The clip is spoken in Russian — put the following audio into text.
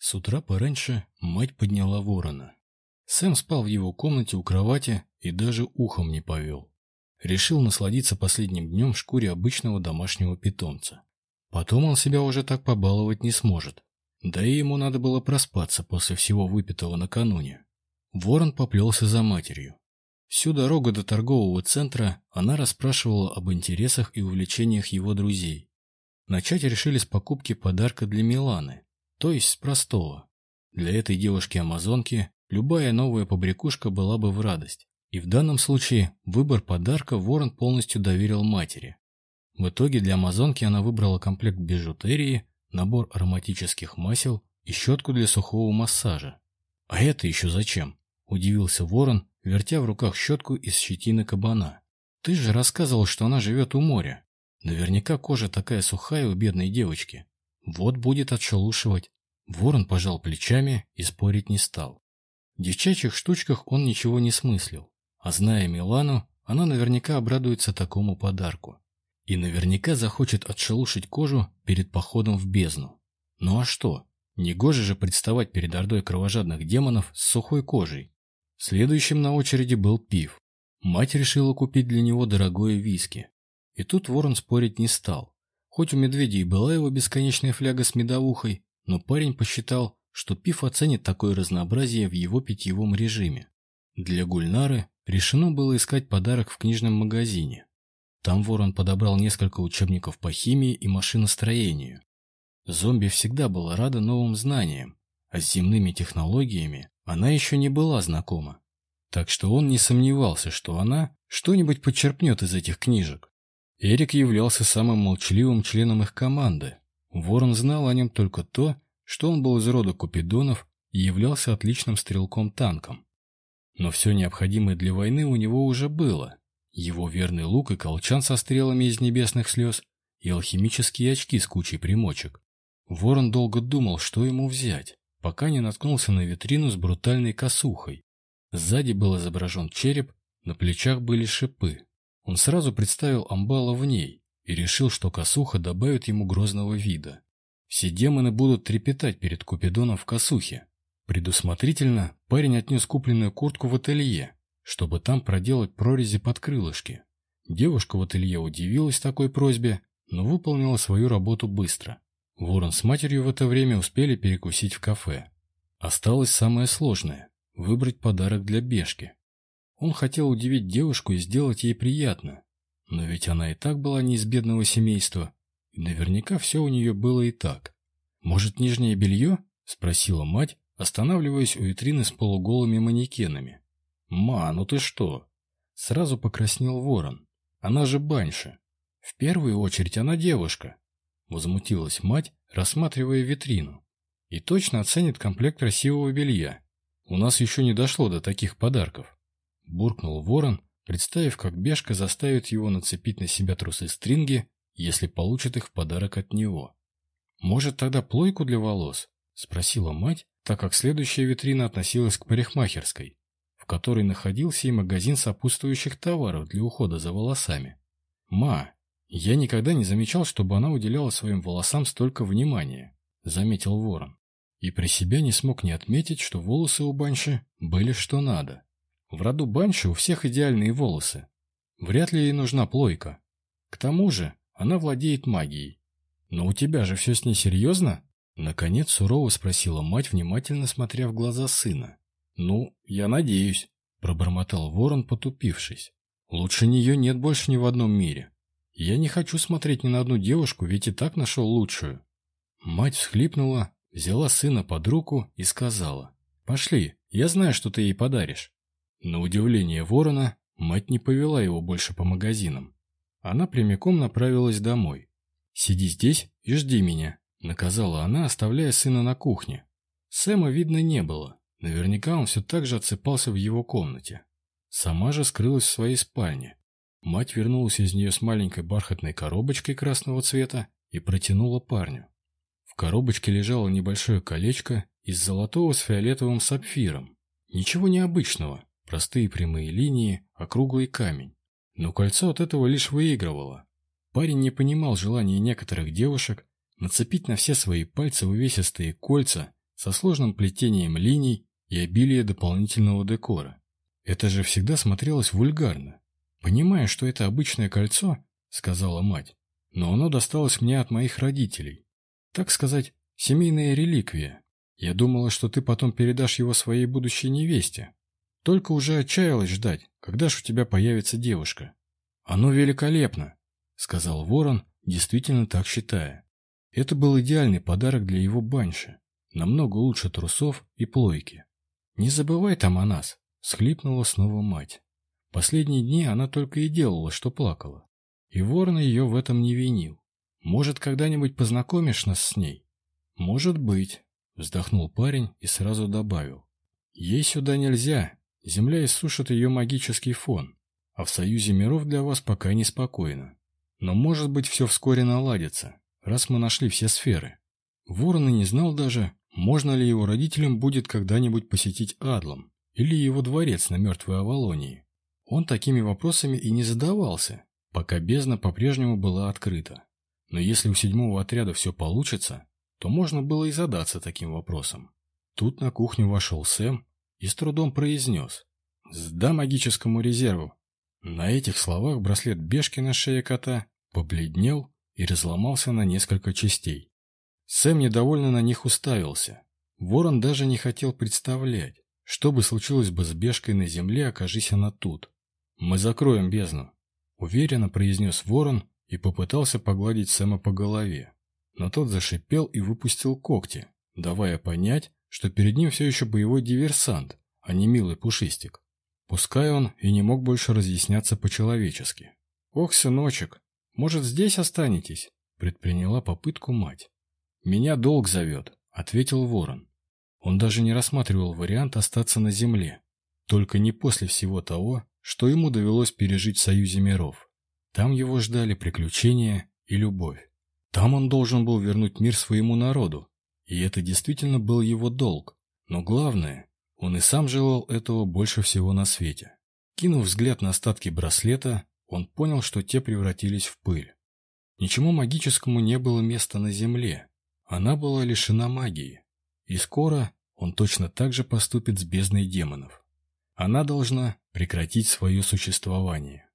С утра пораньше мать подняла ворона. Сэм спал в его комнате у кровати и даже ухом не повел. Решил насладиться последним днем в шкуре обычного домашнего питомца. Потом он себя уже так побаловать не сможет. Да и ему надо было проспаться после всего выпитого накануне. Ворон поплелся за матерью. Всю дорогу до торгового центра она расспрашивала об интересах и увлечениях его друзей. Начать решили с покупки подарка для Миланы, то есть с простого. Для этой девушки-амазонки любая новая побрякушка была бы в радость. И в данном случае выбор подарка Ворон полностью доверил матери. В итоге для амазонки она выбрала комплект бижутерии, набор ароматических масел и щетку для сухого массажа. «А это еще зачем?» – удивился Ворон, вертя в руках щетку из щетины кабана. «Ты же рассказывал, что она живет у моря. Наверняка кожа такая сухая у бедной девочки. Вот будет отшелушивать». Ворон пожал плечами и спорить не стал. В девчачьих штучках он ничего не смыслил. А зная Милану, она наверняка обрадуется такому подарку. И наверняка захочет отшелушить кожу перед походом в бездну. Ну а что? Негоже же представать перед ордой кровожадных демонов с сухой кожей. Следующим на очереди был пив. Мать решила купить для него дорогое виски. И тут ворон спорить не стал. Хоть у медведя и была его бесконечная фляга с медовухой, но парень посчитал, что пив оценит такое разнообразие в его питьевом режиме. Для Гульнары решено было искать подарок в книжном магазине. Там ворон подобрал несколько учебников по химии и машиностроению. Зомби всегда была рада новым знаниям, а с земными технологиями она еще не была знакома. Так что он не сомневался, что она что-нибудь подчерпнет из этих книжек. Эрик являлся самым молчаливым членом их команды. Ворон знал о нем только то, что он был из рода Купидонов и являлся отличным стрелком-танком. Но все необходимое для войны у него уже было. Его верный лук и колчан со стрелами из небесных слез и алхимические очки с кучей примочек. Ворон долго думал, что ему взять пока не наткнулся на витрину с брутальной косухой. Сзади был изображен череп, на плечах были шипы. Он сразу представил амбала в ней и решил, что косуха добавит ему грозного вида. Все демоны будут трепетать перед Купидоном в косухе. Предусмотрительно парень отнес купленную куртку в ателье, чтобы там проделать прорези под крылышки. Девушка в ателье удивилась такой просьбе, но выполнила свою работу быстро. Ворон с матерью в это время успели перекусить в кафе. Осталось самое сложное – выбрать подарок для Бешки. Он хотел удивить девушку и сделать ей приятно. Но ведь она и так была не из бедного семейства, и наверняка все у нее было и так. «Может, нижнее белье?» – спросила мать, останавливаясь у витрины с полуголыми манекенами. «Ма, ну ты что?» Сразу покраснел ворон. «Она же баньша. В первую очередь она девушка, Возмутилась мать, рассматривая витрину. И точно оценит комплект красивого белья. У нас еще не дошло до таких подарков. Буркнул ворон, представив, как Бешка заставит его нацепить на себя трусы-стринги, если получит их в подарок от него. «Может, тогда плойку для волос?» – спросила мать, так как следующая витрина относилась к парикмахерской, в которой находился и магазин сопутствующих товаров для ухода за волосами. «Ма, «Я никогда не замечал, чтобы она уделяла своим волосам столько внимания», — заметил Ворон. И при себе не смог не отметить, что волосы у Банши были что надо. В роду Банши у всех идеальные волосы. Вряд ли ей нужна плойка. К тому же она владеет магией. «Но у тебя же все с ней серьезно?» Наконец сурово спросила мать, внимательно смотря в глаза сына. «Ну, я надеюсь», — пробормотал ворон, потупившись. «Лучше нее нет больше ни в одном мире. Я не хочу смотреть ни на одну девушку, ведь и так нашел лучшую. Мать всхлипнула, взяла сына под руку и сказала, «Пошли, я знаю, что ты ей подаришь». На удивление ворона, мать не повела его больше по магазинам. Она прямиком направилась домой. «Сиди здесь и жди меня», — наказала она, оставляя сына на кухне. Сэма видно не было. Наверняка он все так же отсыпался в его комнате. Сама же скрылась в своей спальне. Мать вернулась из нее с маленькой бархатной коробочкой красного цвета и протянула парню. В коробочке лежало небольшое колечко из золотого с фиолетовым сапфиром. Ничего необычного, простые прямые линии, округлый камень. Но кольцо от этого лишь выигрывало. Парень не понимал желания некоторых девушек нацепить на все свои пальцы увесистые кольца со сложным плетением линий и обилие дополнительного декора. Это же всегда смотрелось вульгарно. «Понимаю, что это обычное кольцо», — сказала мать, «но оно досталось мне от моих родителей. Так сказать, семейная реликвия. Я думала, что ты потом передашь его своей будущей невесте. Только уже отчаялась ждать, когда ж у тебя появится девушка». «Оно великолепно», — сказал ворон, действительно так считая. Это был идеальный подарок для его банши, намного лучше трусов и плойки. «Не забывай там о нас», — схлипнула снова мать. Последние дни она только и делала, что плакала. И ворон ее в этом не винил. «Может, когда-нибудь познакомишь нас с ней?» «Может быть», — вздохнул парень и сразу добавил. «Ей сюда нельзя. Земля иссушит ее магический фон, а в союзе миров для вас пока неспокойно. Но, может быть, все вскоре наладится, раз мы нашли все сферы. Ворон и не знал даже, можно ли его родителям будет когда-нибудь посетить Адлом или его дворец на мертвой Авалонии. Он такими вопросами и не задавался, пока бездна по-прежнему была открыта. Но если у седьмого отряда все получится, то можно было и задаться таким вопросом. Тут на кухню вошел Сэм и с трудом произнес «Сда магическому резерву». На этих словах браслет бешки на шее кота побледнел и разломался на несколько частей. Сэм недовольно на них уставился. Ворон даже не хотел представлять, что бы случилось бы с бешкой на земле, окажись она тут. «Мы закроем бездну», — уверенно произнес ворон и попытался погладить Сэма по голове. Но тот зашипел и выпустил когти, давая понять, что перед ним все еще боевой диверсант, а не милый пушистик. Пускай он и не мог больше разъясняться по-человечески. «Ох, сыночек, может, здесь останетесь?» — предприняла попытку мать. «Меня долг зовет», — ответил ворон. Он даже не рассматривал вариант остаться на земле. Только не после всего того, что ему довелось пережить в Союзе миров. Там его ждали приключения и любовь. Там он должен был вернуть мир своему народу. И это действительно был его долг. Но главное, он и сам желал этого больше всего на свете. Кинув взгляд на остатки браслета, он понял, что те превратились в пыль. Ничему магическому не было места на земле. Она была лишена магии. И скоро он точно так же поступит с бездной демонов. Она должна прекратить свое существование.